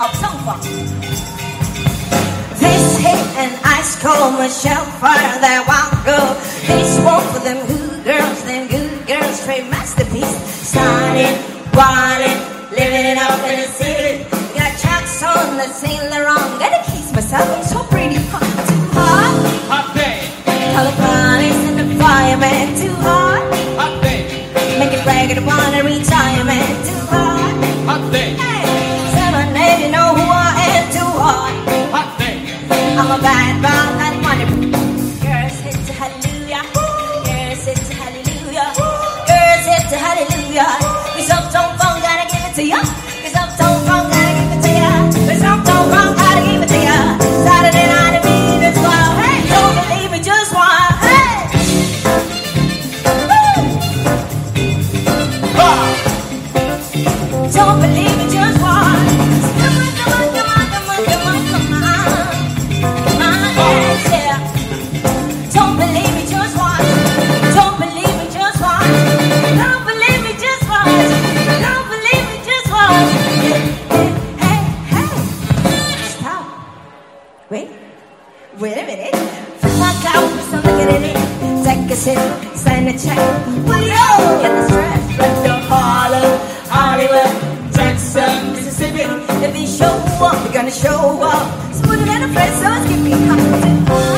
of Songfang. This hit an ice cold Michelle Pfeiffer that one girl. This one for them good girls, them good girls, straight masterpiece. Starting, wildin', living it up in the city. Got chucks on the Saint Laurent. Gotta kiss myself, I'm so pretty. Hot, too hot. Hot day, Color bodies and the fireman too hot. hot day, Make it ragged upon a retirement I'm a. Girls hit hallelujah. Girls hit hallelujah. Girls hit to hallelujah. Cause gotta give it to ya. Cause uptown funk gotta give it to ya. Cause uptown funk gotta give it to ya. Saturday night at. Hey, don't believe me, just one. Don't believe Wait a minute. Fill my cup with some liquor in it. Take a sip, sign a check. Well, yo, get the stress. Let's go Harlem, Hollywood, Jackson, Mississippi. If we show up, we're gonna show up. Smooth it in a place, so it's give me hot.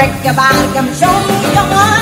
break your body, come show me, come on.